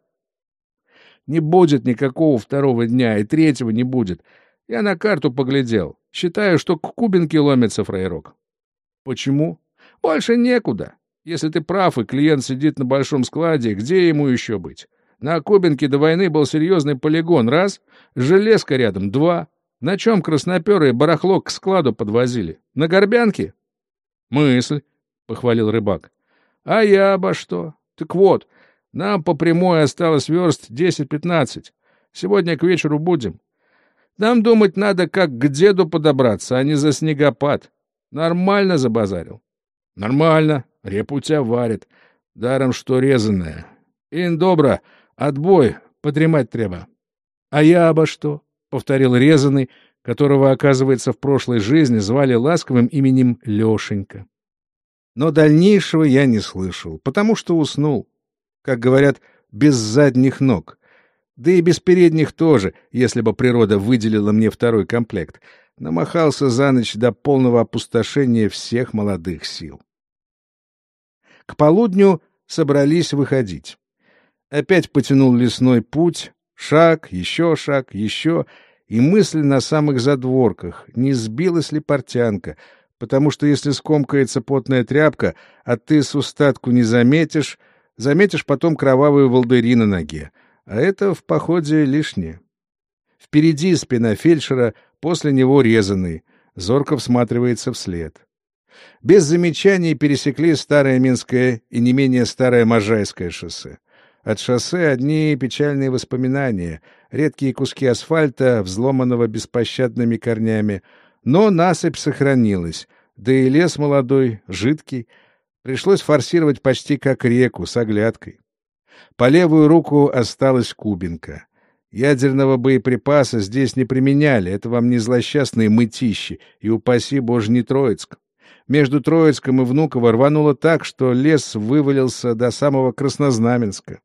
Не будет никакого второго дня, и третьего не будет. Я на карту поглядел. Считаю, что к Кубинке ломится фраерок. — Почему? — Больше некуда. Если ты прав, и клиент сидит на большом складе, где ему еще быть? На Кубинке до войны был серьезный полигон, раз, железка рядом, два. На чем красноперые барахло к складу подвозили? На Горбянке? Мысль, — похвалил рыбак. А я обо что? Так вот, нам по прямой осталось верст десять-пятнадцать. Сегодня к вечеру будем. Нам думать надо, как к деду подобраться, а не за снегопад. Нормально забазарил? Нормально. Репу тебя варит. Даром, что резаная. Ин добро. Отбой, подремать треба. — А я обо что? — повторил резанный, которого, оказывается, в прошлой жизни звали ласковым именем Лешенька. Но дальнейшего я не слышал, потому что уснул. Как говорят, без задних ног. Да и без передних тоже, если бы природа выделила мне второй комплект. Намахался за ночь до полного опустошения всех молодых сил. К полудню собрались выходить. Опять потянул лесной путь, шаг, еще шаг, еще, и мысль на самых задворках, не сбилась ли портянка, потому что если скомкается потная тряпка, а ты с устатку не заметишь, заметишь потом кровавые волдыри на ноге, а это в походе лишнее. Впереди спина фельдшера, после него резанный, зорко всматривается вслед. Без замечаний пересекли Старое Минское и не менее Старое Можайское шоссе. От шоссе одни печальные воспоминания, редкие куски асфальта, взломанного беспощадными корнями. Но насыпь сохранилась, да и лес молодой, жидкий. Пришлось форсировать почти как реку, с оглядкой. По левую руку осталась Кубинка. Ядерного боеприпаса здесь не применяли, это вам не злосчастные мытищи, и упаси боже не Троицк. Между Троицком и Внуково рвануло так, что лес вывалился до самого Краснознаменска.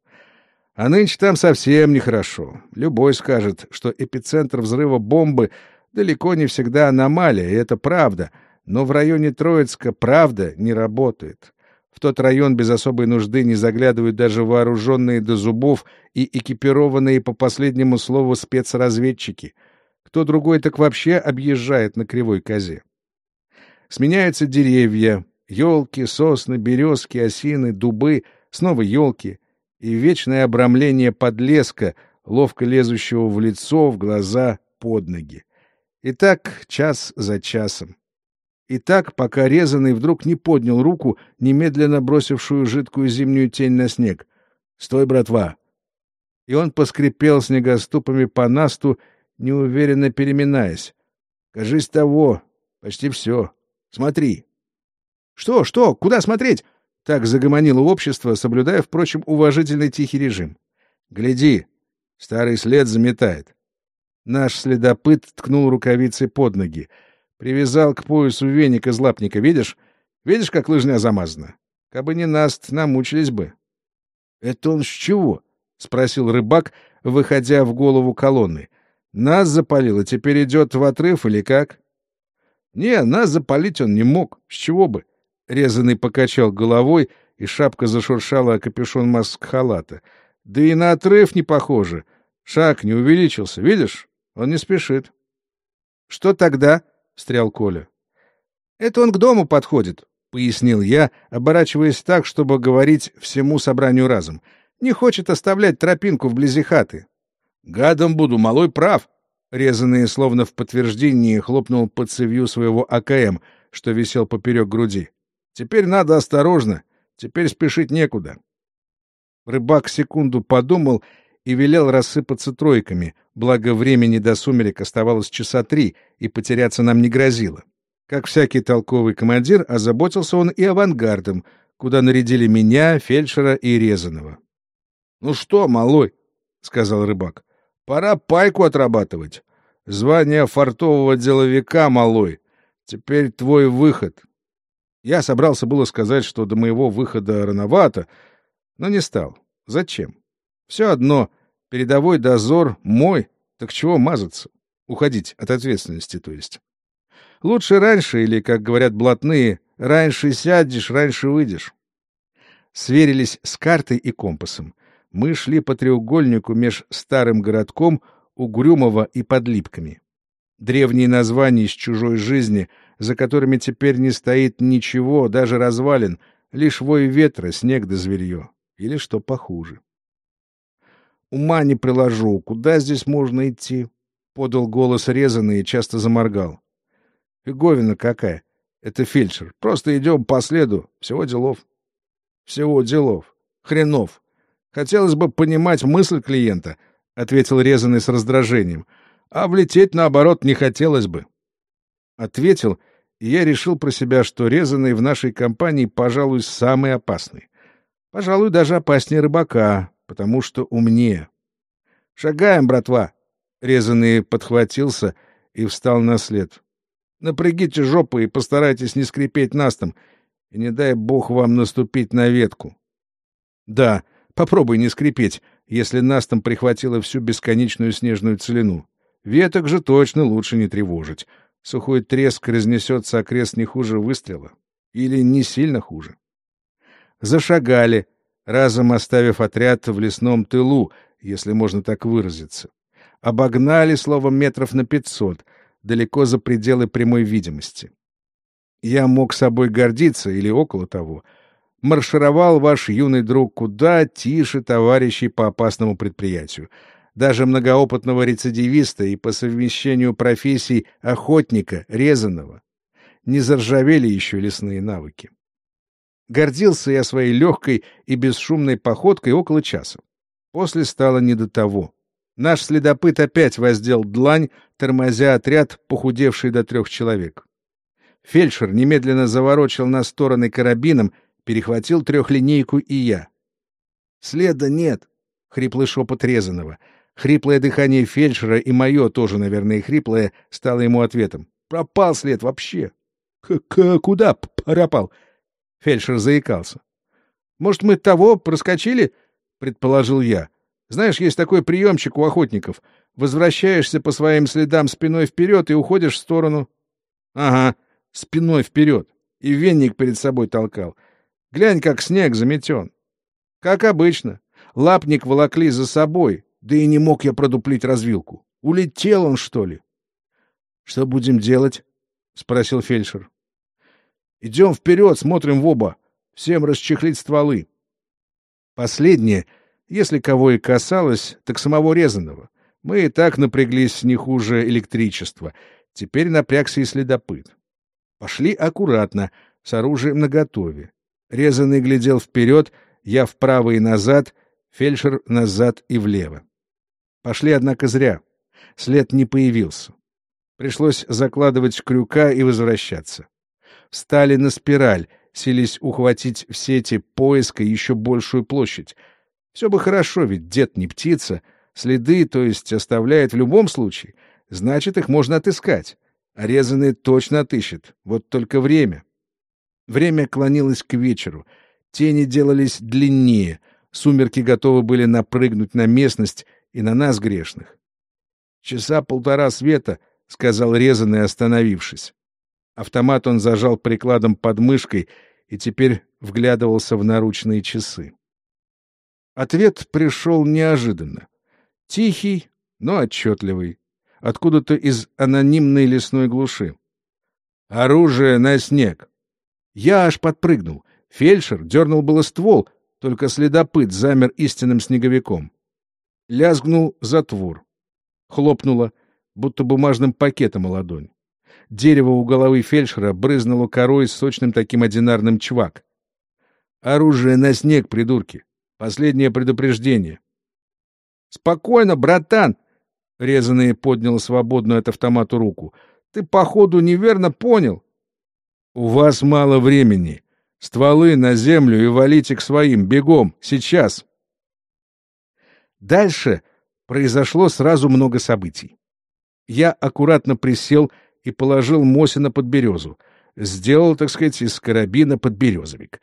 А нынче там совсем нехорошо. Любой скажет, что эпицентр взрыва бомбы далеко не всегда аномалия, и это правда, но в районе Троицка правда не работает. В тот район без особой нужды не заглядывают даже вооруженные до зубов и экипированные по последнему слову спецразведчики. Кто другой так вообще объезжает на кривой козе. Сменяются деревья, елки, сосны, березки, осины, дубы, снова елки — и вечное обрамление подлеска, ловко лезущего в лицо, в глаза, под ноги. И так час за часом. И так, пока резанный вдруг не поднял руку, немедленно бросившую жидкую зимнюю тень на снег. «Стой, братва!» И он поскрипел снегоступами по насту, неуверенно переминаясь. «Кажись того. Почти все. Смотри». «Что, что? Куда смотреть?» Так загомонило общество, соблюдая, впрочем, уважительный тихий режим. «Гляди!» Старый след заметает. Наш следопыт ткнул рукавицей под ноги. Привязал к поясу веник из лапника, видишь? Видишь, как лыжня замазана? Кабы не наст, намучились бы. — Это он с чего? — спросил рыбак, выходя в голову колонны. — Нас запалило, теперь идет в отрыв или как? — Не, нас запалить он не мог. С чего бы? — Резанный покачал головой, и шапка зашуршала о капюшон маск-халата. Да и на отрыв не похоже. Шаг не увеличился, видишь? Он не спешит. — Что тогда? — встрял Коля. — Это он к дому подходит, — пояснил я, оборачиваясь так, чтобы говорить всему собранию разом. Не хочет оставлять тропинку вблизи хаты. — Гадом буду, малой прав. Резанный, словно в подтверждении, хлопнул по цевью своего АКМ, что висел поперек груди. Теперь надо осторожно, теперь спешить некуда. Рыбак секунду подумал и велел рассыпаться тройками, благо времени до сумерек оставалось часа три, и потеряться нам не грозило. Как всякий толковый командир, озаботился он и авангардом, куда нарядили меня, фельдшера и резаного. — Ну что, малой, — сказал рыбак, — пора пайку отрабатывать. Звание фартового деловика, малой. Теперь твой выход. Я собрался было сказать, что до моего выхода рановато, но не стал. Зачем? Все одно, передовой дозор мой, так чего мазаться? Уходить от ответственности, то есть. Лучше раньше, или, как говорят блатные, раньше сядешь, раньше выйдешь. Сверились с картой и компасом. Мы шли по треугольнику меж старым городком Угрюмова и Подлипками. Древние названия из чужой жизни — за которыми теперь не стоит ничего, даже развалин, лишь вой ветра, снег да зверье. Или что похуже. «Ума не приложу, куда здесь можно идти?» — подал голос резанный и часто заморгал. «Фиговина какая! Это фельдшер. Просто идем по следу. Всего делов». «Всего делов. Хренов. Хотелось бы понимать мысль клиента», — ответил резанный с раздражением. «А влететь, наоборот, не хотелось бы». Ответил, и я решил про себя, что резанный в нашей компании, пожалуй, самый опасный. Пожалуй, даже опаснее рыбака, потому что умнее. «Шагаем, братва!» Резанный подхватился и встал на след. «Напрягите жопы и постарайтесь не скрипеть настом, и не дай бог вам наступить на ветку». «Да, попробуй не скрипеть, если настом прихватило всю бесконечную снежную целину. Веток же точно лучше не тревожить». Сухой треск разнесется окрест не хуже выстрела. Или не сильно хуже. Зашагали, разом оставив отряд в лесном тылу, если можно так выразиться. Обогнали, словом, метров на пятьсот, далеко за пределы прямой видимости. Я мог собой гордиться или около того. Маршировал ваш юный друг куда тише товарищей по опасному предприятию. Даже многоопытного рецидивиста и по совмещению профессий охотника, резаного. Не заржавели еще лесные навыки. Гордился я своей легкой и бесшумной походкой около часа. После стало не до того. Наш следопыт опять воздел длань, тормозя отряд, похудевший до трех человек. Фельдшер немедленно заворочил на стороны карабином, перехватил трехлинейку и я. «Следа нет!» — хриплый шепот резаного. Хриплое дыхание фельдшера и мое, тоже, наверное, хриплое, стало ему ответом. «Пропал след вообще!» «К «Куда пропал?» Фельдшер заикался. «Может, мы того проскочили?» — предположил я. «Знаешь, есть такой приемчик у охотников. Возвращаешься по своим следам спиной вперед и уходишь в сторону». «Ага, спиной вперед. И венник перед собой толкал. Глянь, как снег заметен. Как обычно. Лапник волокли за собой, да и не мог я продуплить развилку. Улетел он, что ли?» «Что будем делать?» — спросил фельдшер. Идем вперед, смотрим в оба. Всем расчехлить стволы. Последнее, если кого и касалось, так самого резаного. Мы и так напряглись не хуже электричества. Теперь напрягся и следопыт. Пошли аккуратно, с оружием наготове. Резанный глядел вперед, я вправо и назад, фельдшер назад и влево. Пошли, однако, зря. След не появился. Пришлось закладывать крюка и возвращаться встали на спираль, селись ухватить в сети поиска еще большую площадь. Все бы хорошо, ведь дед не птица, следы, то есть оставляет в любом случае, значит, их можно отыскать. А точно отыщет, вот только время. Время клонилось к вечеру, тени делались длиннее, сумерки готовы были напрыгнуть на местность и на нас грешных. «Часа полтора света», — сказал резанный, остановившись. Автомат он зажал прикладом под мышкой и теперь вглядывался в наручные часы. Ответ пришел неожиданно. Тихий, но отчетливый. Откуда-то из анонимной лесной глуши. «Оружие на снег!» Я аж подпрыгнул. Фельдшер дернул было ствол, только следопыт замер истинным снеговиком. Лязгнул затвор. Хлопнуло, будто бумажным пакетом о ладонь. Дерево у головы фельдшера брызнуло корой с сочным таким одинарным чвак. «Оружие на снег, придурки! Последнее предупреждение!» «Спокойно, братан!» — резанный поднял свободную от автомата руку. «Ты, походу, неверно понял!» «У вас мало времени. Стволы на землю и валите к своим. Бегом! Сейчас!» Дальше произошло сразу много событий. Я аккуратно присел и положил Мосина под березу. Сделал, так сказать, из карабина подберезовик.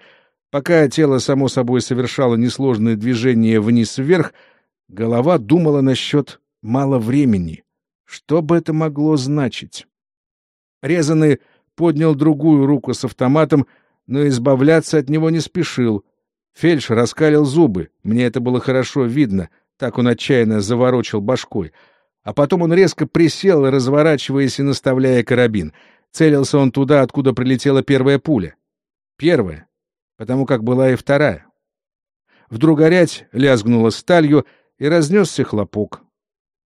Пока тело, само собой, совершало несложное движение вниз-вверх, голова думала насчет мало времени. Что бы это могло значить? Резанный поднял другую руку с автоматом, но избавляться от него не спешил. Фельдш раскалил зубы, мне это было хорошо видно, так он отчаянно заворочил башкой — а потом он резко присел, разворачиваясь и наставляя карабин. Целился он туда, откуда прилетела первая пуля. Первая, потому как была и вторая. Вдруг горять лязгнула сталью, и разнесся хлопок.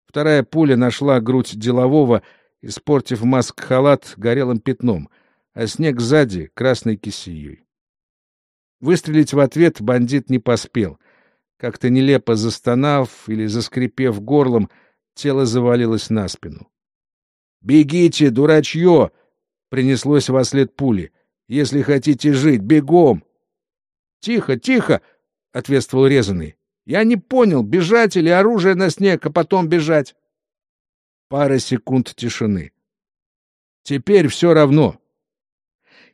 Вторая пуля нашла грудь делового, испортив маск-халат горелым пятном, а снег сзади — красной кисеей. Выстрелить в ответ бандит не поспел. Как-то нелепо застонав или заскрипев горлом — тело завалилось на спину. «Бегите, дурачье!» — принеслось во след пули. «Если хотите жить, бегом!» «Тихо, тихо!» — ответствовал резанный. «Я не понял, бежать или оружие на снег, а потом бежать?» Пара секунд тишины. «Теперь все равно!»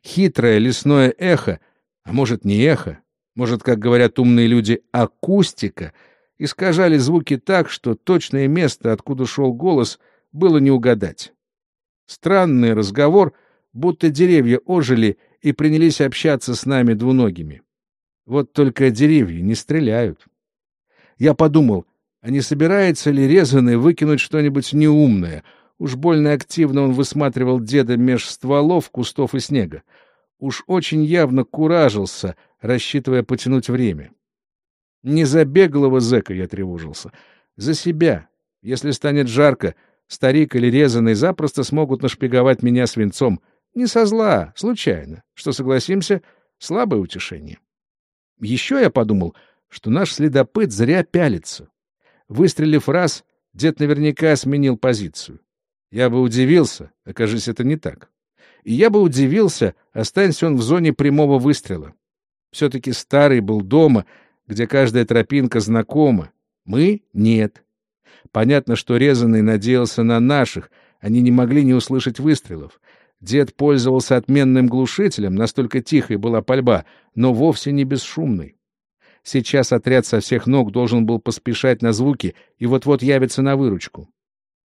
Хитрое лесное эхо, а может, не эхо, может, как говорят умные люди, акустика — искажали звуки так, что точное место, откуда шел голос, было не угадать. Странный разговор, будто деревья ожили и принялись общаться с нами двуногими. Вот только деревья не стреляют. Я подумал, а не собирается ли резанный выкинуть что-нибудь неумное? Уж больно активно он высматривал деда меж стволов, кустов и снега. Уж очень явно куражился, рассчитывая потянуть время. Не за беглого зэка я тревожился, за себя. Если станет жарко, старик или резанный запросто смогут нашпиговать меня свинцом. Не со зла, случайно. Что, согласимся, слабое утешение. Еще я подумал, что наш следопыт зря пялится. Выстрелив раз, дед наверняка сменил позицию. Я бы удивился, окажись это не так. И я бы удивился, останься он в зоне прямого выстрела. Все-таки старый был дома, где каждая тропинка знакома. Мы — нет. Понятно, что резанный надеялся на наших, они не могли не услышать выстрелов. Дед пользовался отменным глушителем, настолько тихой была пальба, но вовсе не бесшумной. Сейчас отряд со всех ног должен был поспешать на звуки и вот-вот явиться на выручку.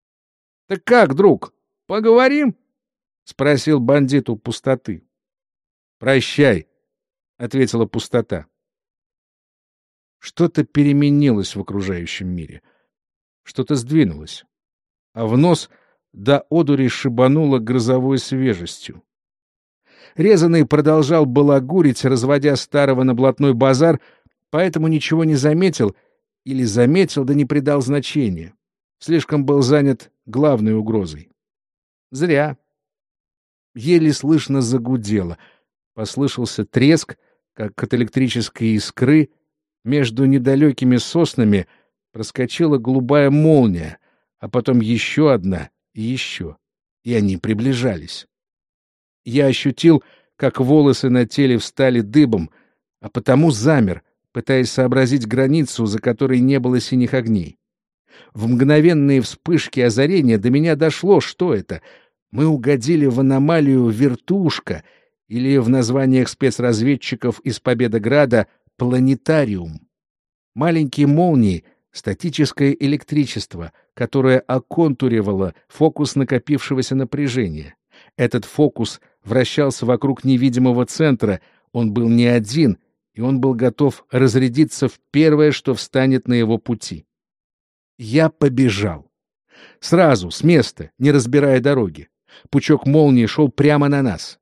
— Так как, друг, поговорим? — спросил бандит у пустоты. — Прощай, — ответила пустота. Что-то переменилось в окружающем мире. Что-то сдвинулось. А в нос до одури шибануло грозовой свежестью. Резанный продолжал балагурить, разводя старого на блатной базар, поэтому ничего не заметил или заметил, да не придал значения. Слишком был занят главной угрозой. Зря. Еле слышно загудело. Послышался треск, как от электрической искры. Между недалекими соснами проскочила голубая молния, а потом еще одна и еще. И они приближались. Я ощутил, как волосы на теле встали дыбом, а потому замер, пытаясь сообразить границу, за которой не было синих огней. В мгновенные вспышки озарения до меня дошло, что это. Мы угодили в аномалию «Вертушка» или в названиях спецразведчиков из Победограда «Планетариум». Маленькие молнии — статическое электричество, которое оконтуривало фокус накопившегося напряжения. Этот фокус вращался вокруг невидимого центра, он был не один — и он был готов разрядиться в первое, что встанет на его пути. Я побежал. Сразу, с места, не разбирая дороги. Пучок молнии шел прямо на нас.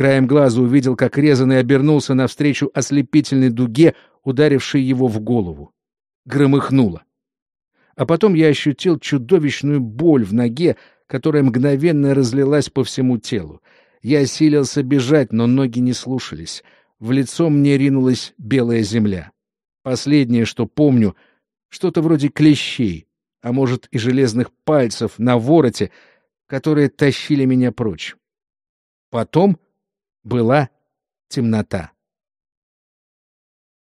Краем глаза увидел, как резанный обернулся навстречу ослепительной дуге, ударившей его в голову. Громыхнуло. А потом я ощутил чудовищную боль в ноге, которая мгновенно разлилась по всему телу. Я осилился бежать, но ноги не слушались — в лицо мне ринулась белая земля. Последнее, что помню, что-то вроде клещей, а может и железных пальцев на вороте, которые тащили меня прочь. Потом была темнота.